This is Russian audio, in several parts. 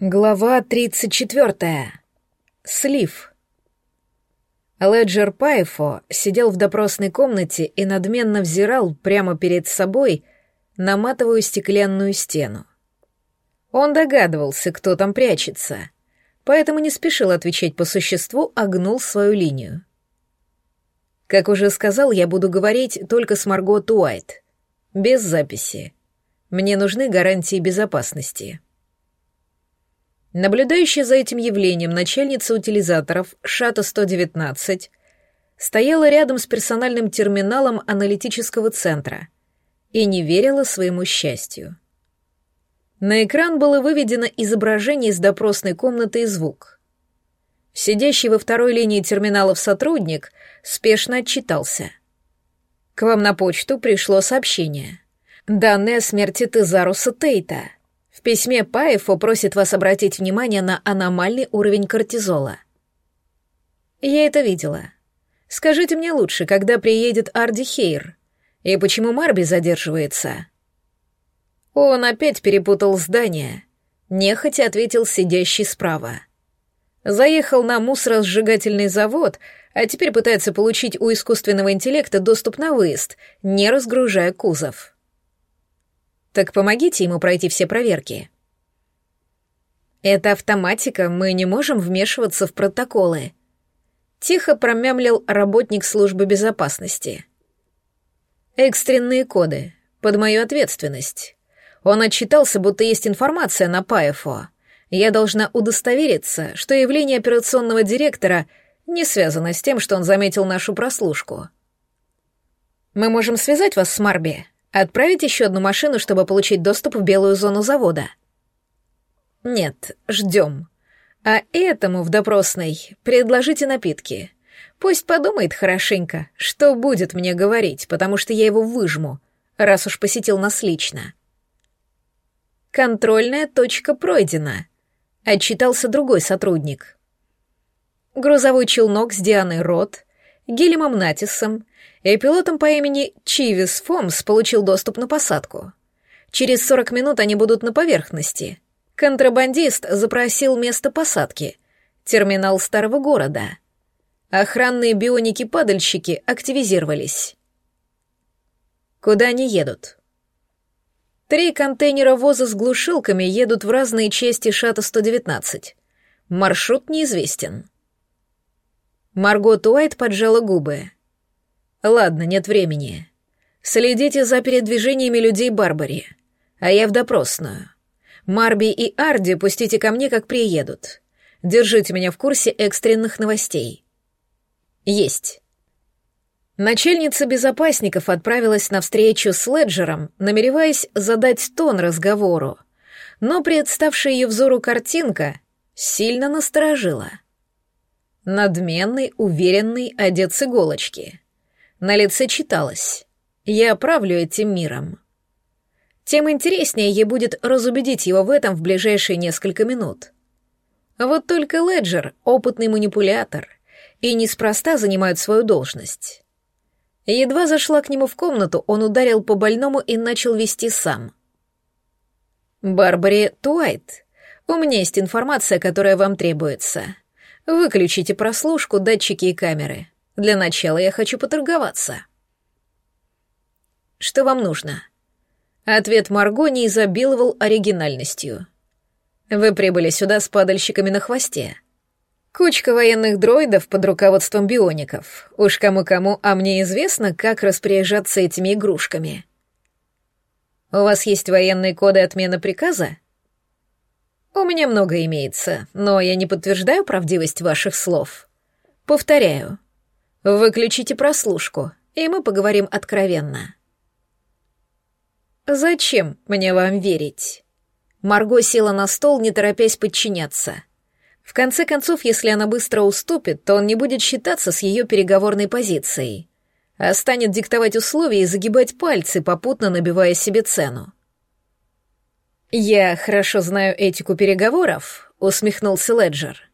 Глава 34. Слив. Леджер Пайфо сидел в допросной комнате и надменно взирал прямо перед собой на матовую стеклянную стену. Он догадывался, кто там прячется, поэтому не спешил отвечать по существу, а гнул свою линию. Как уже сказал, я буду говорить только с Марго Уайт, без записи. Мне нужны гарантии безопасности. Наблюдающая за этим явлением начальница утилизаторов ШАТа-119 стояла рядом с персональным терминалом аналитического центра и не верила своему счастью. На экран было выведено изображение из допросной комнаты и звук. Сидящий во второй линии терминалов сотрудник спешно отчитался. «К вам на почту пришло сообщение. Данные о смерти Тезаруса Тейта». В письме Паефо просит вас обратить внимание на аномальный уровень кортизола. Я это видела. Скажите мне лучше, когда приедет Арди Хейр? И почему Марби задерживается? Он опять перепутал здание. Нехотя ответил сидящий справа. Заехал на мусоросжигательный завод, а теперь пытается получить у искусственного интеллекта доступ на выезд, не разгружая кузов. Так помогите ему пройти все проверки. Это автоматика, мы не можем вмешиваться в протоколы. Тихо промямлил работник службы безопасности. Экстренные коды. Под мою ответственность. Он отчитался, будто есть информация на ПАЭФО. Я должна удостовериться, что явление операционного директора не связано с тем, что он заметил нашу прослушку. Мы можем связать вас с Марби, Отправить еще одну машину, чтобы получить доступ в белую зону завода? Нет, ждем. А этому в допросной предложите напитки. Пусть подумает хорошенько, что будет мне говорить, потому что я его выжму, раз уж посетил нас лично. Контрольная точка пройдена, отчитался другой сотрудник. Грузовой челнок с Дианой Рот, Гелемом Натисом и пилотом по имени Чивис Фомс получил доступ на посадку. Через 40 минут они будут на поверхности. Контрабандист запросил место посадки. Терминал старого города. Охранные бионики-падальщики активизировались. Куда они едут? Три контейнера воза с глушилками едут в разные части ШАТа-119. Маршрут неизвестен. Маргот Уайт поджала губы. Ладно, нет времени. Следите за передвижениями людей Барбари, а я в допросную. Марби и Арди пустите ко мне, как приедут. Держите меня в курсе экстренных новостей. Есть. Начальница безопасников отправилась на встречу с Леджером, намереваясь задать тон разговору, но представшая ее взору картинка сильно насторожила. Надменный, уверенный, одет с иголочки — на лице читалось «Я правлю этим миром». Тем интереснее ей будет разубедить его в этом в ближайшие несколько минут. Вот только Леджер — опытный манипулятор, и неспроста занимает свою должность. Едва зашла к нему в комнату, он ударил по больному и начал вести сам. «Барбари Туайт, у меня есть информация, которая вам требуется. Выключите прослушку, датчики и камеры. Для начала я хочу поторговаться. Что вам нужно? Ответ Марго не изобиловал оригинальностью. Вы прибыли сюда с падальщиками на хвосте. Кучка военных дроидов под руководством биоников. Уж кому-кому, а мне известно, как распоряжаться этими игрушками. У вас есть военные коды отмены приказа? У меня много имеется, но я не подтверждаю правдивость ваших слов. Повторяю, Выключите прослушку, и мы поговорим откровенно. Зачем мне вам верить? Марго села на стол, не торопясь подчиняться. В конце концов, если она быстро уступит, то он не будет считаться с ее переговорной позицией, а станет диктовать условия и загибать пальцы, попутно набивая себе цену. «Я хорошо знаю этику переговоров», — усмехнулся Леджер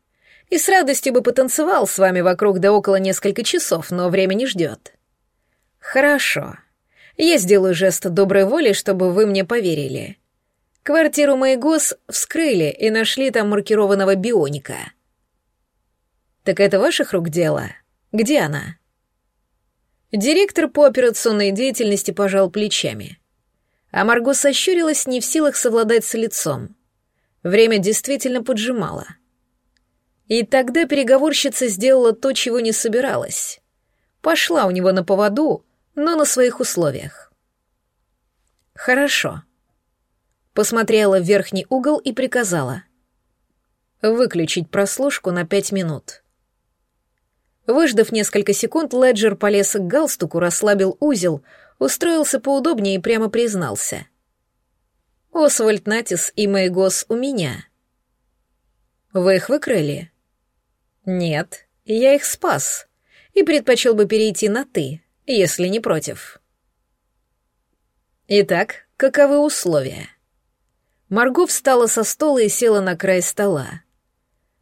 и с радостью бы потанцевал с вами вокруг да около несколько часов, но время не ждет. Хорошо. Я сделаю жест доброй воли, чтобы вы мне поверили. Квартиру Майгос вскрыли и нашли там маркированного бионика. Так это ваших рук дело? Где она? Директор по операционной деятельности пожал плечами. А Марго сощурилась, не в силах совладать с лицом. Время действительно поджимало. И тогда переговорщица сделала то, чего не собиралась. Пошла у него на поводу, но на своих условиях. «Хорошо». Посмотрела в верхний угол и приказала. «Выключить прослушку на пять минут». Выждав несколько секунд, Леджер полез к галстуку, расслабил узел, устроился поудобнее и прямо признался. «Освальд Натис и Мэйгос у меня». «Вы их выкрыли?» «Нет, я их спас и предпочел бы перейти на «ты», если не против». «Итак, каковы условия?» Марго встала со стола и села на край стола.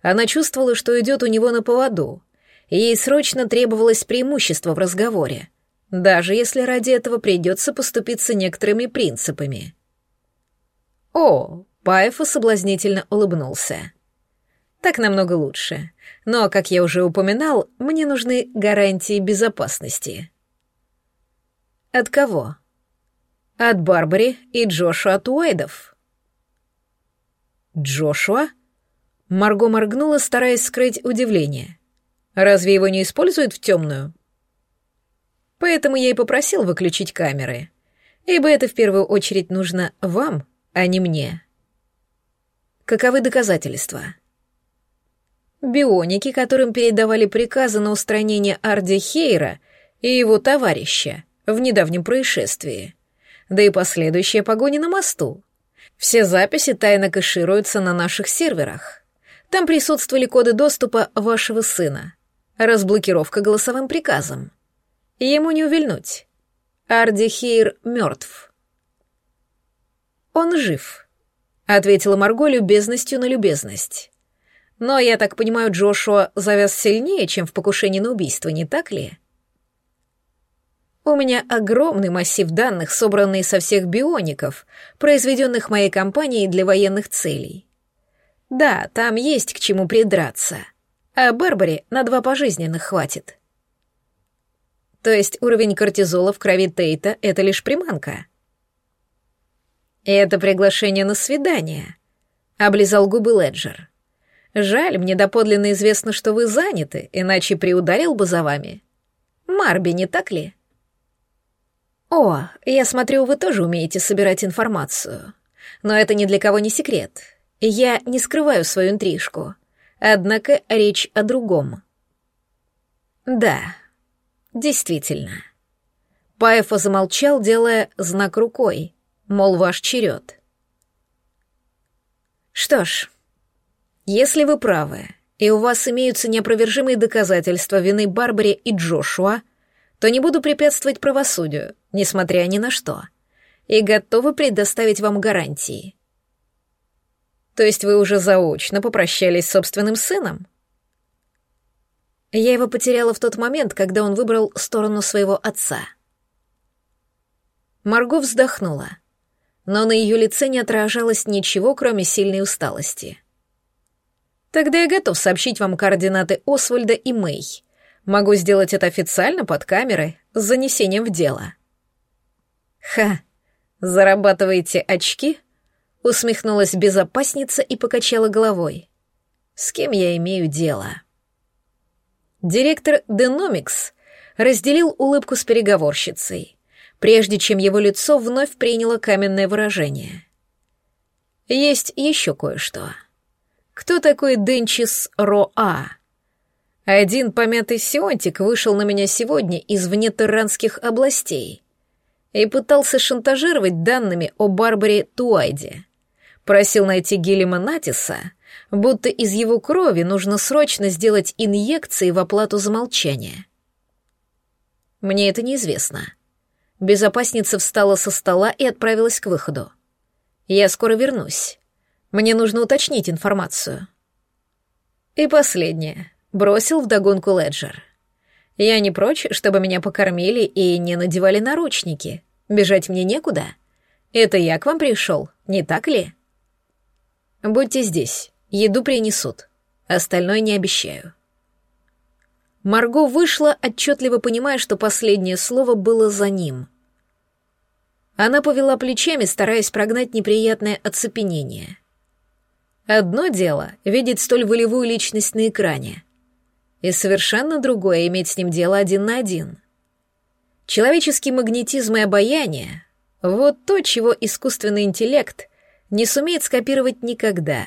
Она чувствовала, что идет у него на поводу — и ей срочно требовалось преимущество в разговоре, даже если ради этого придется поступиться некоторыми принципами. «О!» — Паефа соблазнительно улыбнулся. «Так намного лучше. Но, как я уже упоминал, мне нужны гарантии безопасности». «От кого?» «От Барбари и Джошуа Туэйдов». «Джошуа?» Марго моргнула, стараясь скрыть удивление. Разве его не используют в темную? Поэтому я и попросил выключить камеры, ибо это в первую очередь нужно вам, а не мне. Каковы доказательства? Бионики, которым передавали приказы на устранение Арди Хейра и его товарища в недавнем происшествии, да и последующая погоня на мосту. Все записи тайно кэшируются на наших серверах. Там присутствовали коды доступа вашего сына — Разблокировка голосовым приказом. Ему не увильнуть. Арди Хейр мертв. Он жив, ответила Марго любезностью на любезность. Но, я так понимаю, Джошуа завяз сильнее, чем в покушении на убийство, не так ли? У меня огромный массив данных, собранный со всех биоников, произведенных моей компанией для военных целей. Да, там есть к чему придраться — а Барбаре на два пожизненных хватит. То есть уровень кортизола в крови Тейта — это лишь приманка. «Это приглашение на свидание», — облизал губы Леджер. «Жаль, мне доподлинно известно, что вы заняты, иначе приударил бы за вами. Марби, не так ли?» «О, я смотрю, вы тоже умеете собирать информацию. Но это ни для кого не секрет. Я не скрываю свою интрижку. Однако речь о другом. Да, действительно. Паефа замолчал, делая знак рукой, мол, ваш черед. Что ж, если вы правы, и у вас имеются неопровержимые доказательства вины Барбаре и Джошуа, то не буду препятствовать правосудию, несмотря ни на что, и готовы предоставить вам гарантии. То есть вы уже заочно попрощались с собственным сыном? Я его потеряла в тот момент, когда он выбрал сторону своего отца. Марго вздохнула, но на ее лице не отражалось ничего, кроме сильной усталости. Тогда я готов сообщить вам координаты Освальда и Мэй. Могу сделать это официально под камерой с занесением в дело. Ха, зарабатываете очки? — Усмехнулась безопасница и покачала головой. С кем я имею дело? Директор Деномикс разделил улыбку с переговорщицей, прежде чем его лицо вновь приняло каменное выражение. Есть еще кое-что. Кто такой Денчис Роа? Один помятый сионтик вышел на меня сегодня из внетерранских областей и пытался шантажировать данными о Барбаре Туайде. Просил найти Гиллима Натиса, будто из его крови нужно срочно сделать инъекции в оплату за молчание. Мне это неизвестно. Безопасница встала со стола и отправилась к выходу. Я скоро вернусь. Мне нужно уточнить информацию. И последнее. Бросил вдогонку Леджер. Я не прочь, чтобы меня покормили и не надевали наручники. Бежать мне некуда. Это я к вам пришел, не так ли?» Будьте здесь, еду принесут. Остальное не обещаю». Марго вышла, отчетливо понимая, что последнее слово было за ним. Она повела плечами, стараясь прогнать неприятное оцепенение. Одно дело — видеть столь волевую личность на экране, и совершенно другое — иметь с ним дело один на один. Человеческий магнетизм и обаяние — вот то, чего искусственный интеллект не сумеет скопировать никогда,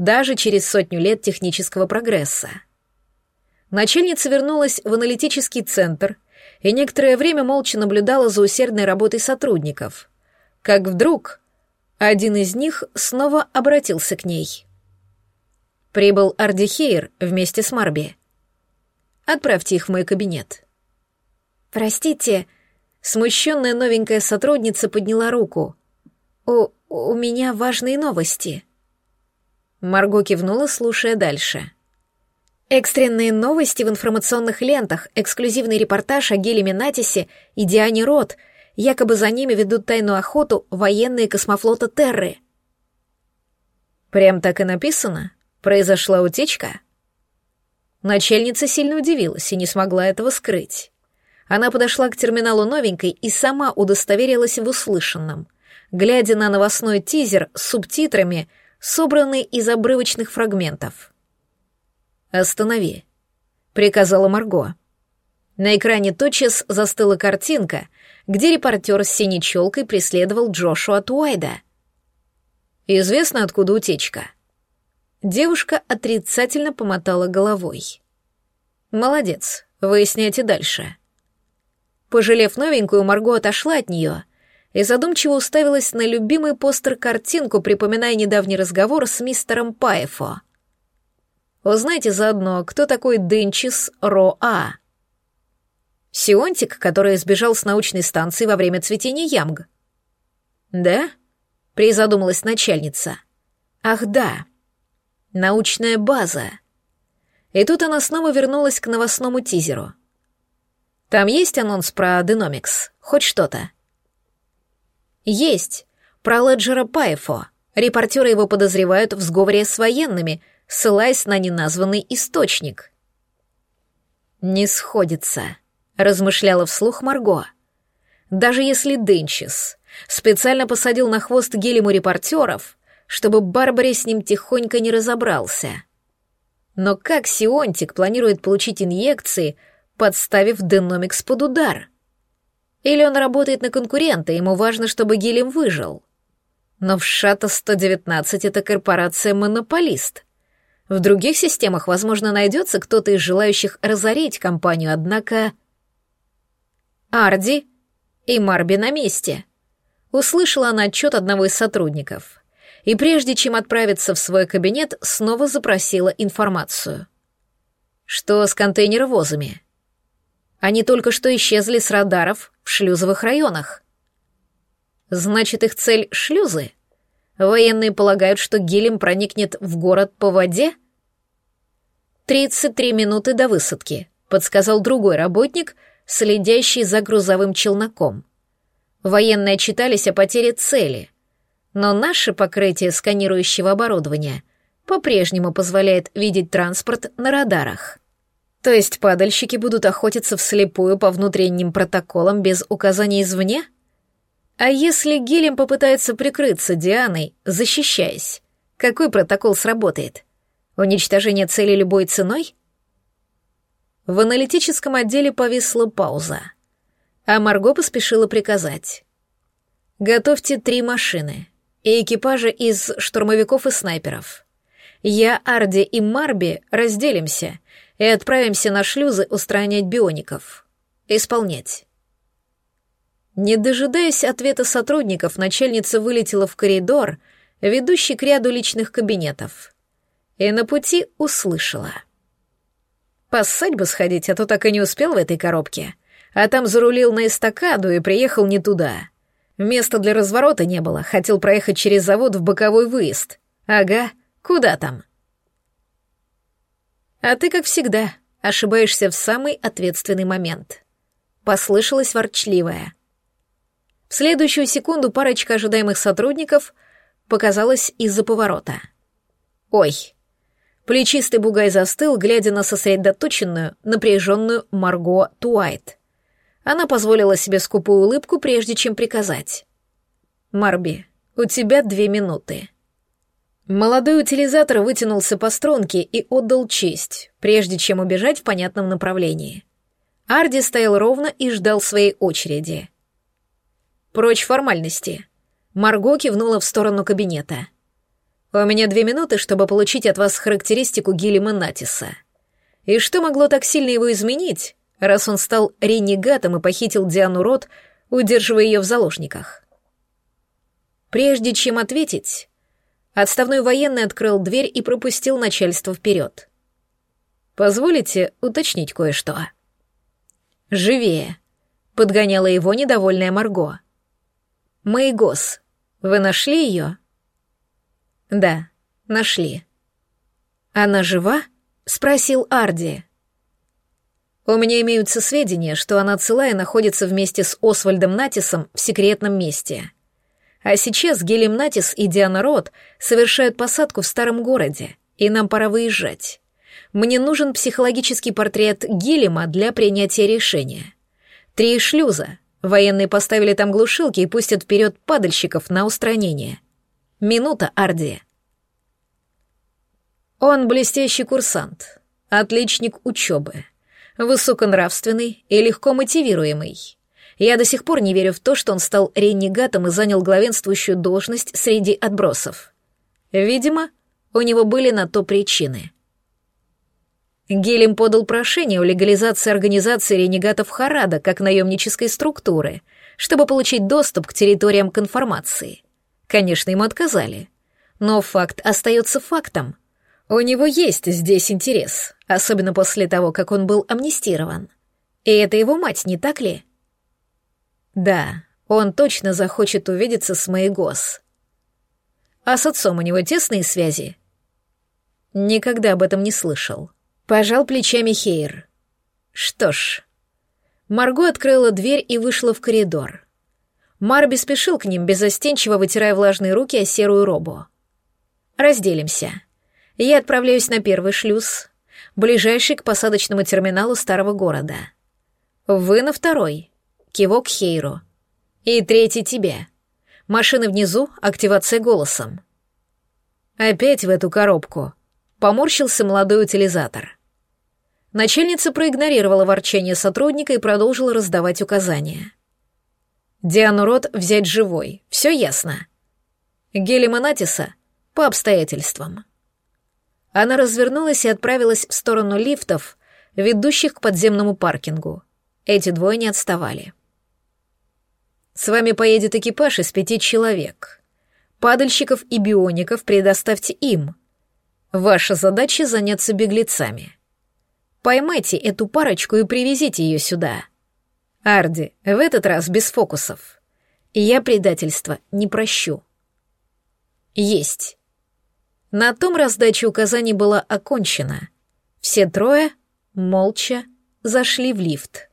даже через сотню лет технического прогресса. Начальница вернулась в аналитический центр и некоторое время молча наблюдала за усердной работой сотрудников. Как вдруг один из них снова обратился к ней. Прибыл Ардихейр вместе с Марби. Отправьте их в мой кабинет. Простите, смущенная новенькая сотрудница подняла руку. У, у меня важные новости. Марго кивнула, слушая дальше. Экстренные новости в информационных лентах, эксклюзивный репортаж о Геле Минатисе и Диане Рот. Якобы за ними ведут тайную охоту военные космофлота Терры. Прям так и написано? Произошла утечка? Начальница сильно удивилась и не смогла этого скрыть. Она подошла к терминалу новенькой и сама удостоверилась в услышанном, глядя на новостной тизер с субтитрами, собранный из обрывочных фрагментов. «Останови», — приказала Марго. На экране тотчас застыла картинка, где репортер с синей челкой преследовал Джошуа Туайда. «Известно, откуда утечка?» Девушка отрицательно помотала головой. «Молодец, выясняйте дальше». Пожалев новенькую, Марго отошла от нее и задумчиво уставилась на любимый постер-картинку, припоминая недавний разговор с мистером Паефо. Узнайте заодно, кто такой Денчис Ро-А. Сионтик, который сбежал с научной станции во время цветения ямг. Да? Призадумалась начальница. Ах, да. Научная база. И тут она снова вернулась к новостному тизеру. Там есть анонс про Диномикс? Хоть что-то? Есть. Про Леджера Пайфо. Репортеры его подозревают в сговоре с военными, ссылаясь на неназванный источник. «Не сходится», — размышляла вслух Марго. «Даже если Денчис специально посадил на хвост гелему репортеров, чтобы Барбаре с ним тихонько не разобрался. Но как Сионтик планирует получить инъекции, подставив Деномикс под удар? Или он работает на конкурента, ему важно, чтобы Гелем выжил? Но в Шата-119 это корпорация-монополист — в других системах, возможно, найдется кто-то из желающих разорить компанию, однако... Арди и Марби на месте. Услышала она отчет одного из сотрудников. И прежде чем отправиться в свой кабинет, снова запросила информацию. Что с контейнеровозами? Они только что исчезли с радаров шлюзовых районах. Значит, их цель — шлюзы? Военные полагают, что Гилем проникнет в город по воде? «Тридцать три минуты до высадки», — подсказал другой работник, следящий за грузовым челноком. Военные отчитались о потере цели, но наше покрытие сканирующего оборудования по-прежнему позволяет видеть транспорт на радарах. То есть падальщики будут охотиться вслепую по внутренним протоколам без указаний извне? — а если Гелем попытается прикрыться Дианой, защищаясь, какой протокол сработает? Уничтожение цели любой ценой? В аналитическом отделе повисла пауза, а Марго поспешила приказать. «Готовьте три машины и экипажи из штурмовиков и снайперов. Я, Арди и Марби разделимся и отправимся на шлюзы устранять биоников. Исполнять». Не дожидаясь ответа сотрудников, начальница вылетела в коридор, ведущий к ряду личных кабинетов. И на пути услышала. «Поссать бы сходить, а то так и не успел в этой коробке. А там зарулил на эстакаду и приехал не туда. Места для разворота не было, хотел проехать через завод в боковой выезд. Ага, куда там?» «А ты, как всегда, ошибаешься в самый ответственный момент», — послышалась ворчливая — в следующую секунду парочка ожидаемых сотрудников показалась из-за поворота. Ой. Плечистый бугай застыл, глядя на сосредоточенную, напряженную Марго Туайт. Она позволила себе скупую улыбку, прежде чем приказать. «Марби, у тебя две минуты». Молодой утилизатор вытянулся по струнке и отдал честь, прежде чем убежать в понятном направлении. Арди стоял ровно и ждал своей очереди. «Прочь формальности». Марго кивнула в сторону кабинета. «У меня две минуты, чтобы получить от вас характеристику Гиллима Натиса. И что могло так сильно его изменить, раз он стал ренегатом и похитил Диану Рот, удерживая ее в заложниках?» Прежде чем ответить, отставной военный открыл дверь и пропустил начальство вперед. «Позволите уточнить кое-что?» «Живее», — подгоняла его недовольная Марго. «Мэйгос, вы нашли ее?» «Да, нашли». «Она жива?» — спросил Арди. «У меня имеются сведения, что она цела находится вместе с Освальдом Натисом в секретном месте. А сейчас Гелим Натис и Диана Рот совершают посадку в старом городе, и нам пора выезжать. Мне нужен психологический портрет Гелима для принятия решения. Три шлюза, Военные поставили там глушилки и пустят вперед падальщиков на устранение. Минута, Арди. Он блестящий курсант, отличник учебы, высоконравственный и легко мотивируемый. Я до сих пор не верю в то, что он стал ренегатом и занял главенствующую должность среди отбросов. Видимо, у него были на то причины — Гелим подал прошение о легализации организации ренегатов Харада как наемнической структуры, чтобы получить доступ к территориям конформации. Конечно, ему отказали. Но факт остается фактом. У него есть здесь интерес, особенно после того, как он был амнистирован. И это его мать, не так ли? Да, он точно захочет увидеться с Мэйгос. А с отцом у него тесные связи? Никогда об этом не слышал. Пожал плечами Хейр. Что ж. Марго открыла дверь и вышла в коридор. Марби спешил к ним, безостенчиво вытирая влажные руки о серую робу. «Разделимся. Я отправляюсь на первый шлюз, ближайший к посадочному терминалу старого города. Вы на второй. Кивок Хейру. И третий тебе. Машины внизу, активация голосом». «Опять в эту коробку», — поморщился молодой утилизатор. Начальница проигнорировала ворчание сотрудника и продолжила раздавать указания. Диану Рот взять живой, все ясно. Гелима Натиса по обстоятельствам. Она развернулась и отправилась в сторону лифтов, ведущих к подземному паркингу. Эти двое не отставали. «С вами поедет экипаж из пяти человек. Падальщиков и биоников предоставьте им. Ваша задача — заняться беглецами». Поймайте эту парочку и привезите ее сюда. Арди, в этот раз без фокусов. Я предательства не прощу. Есть. На том раздача указаний была окончена. Все трое молча зашли в лифт.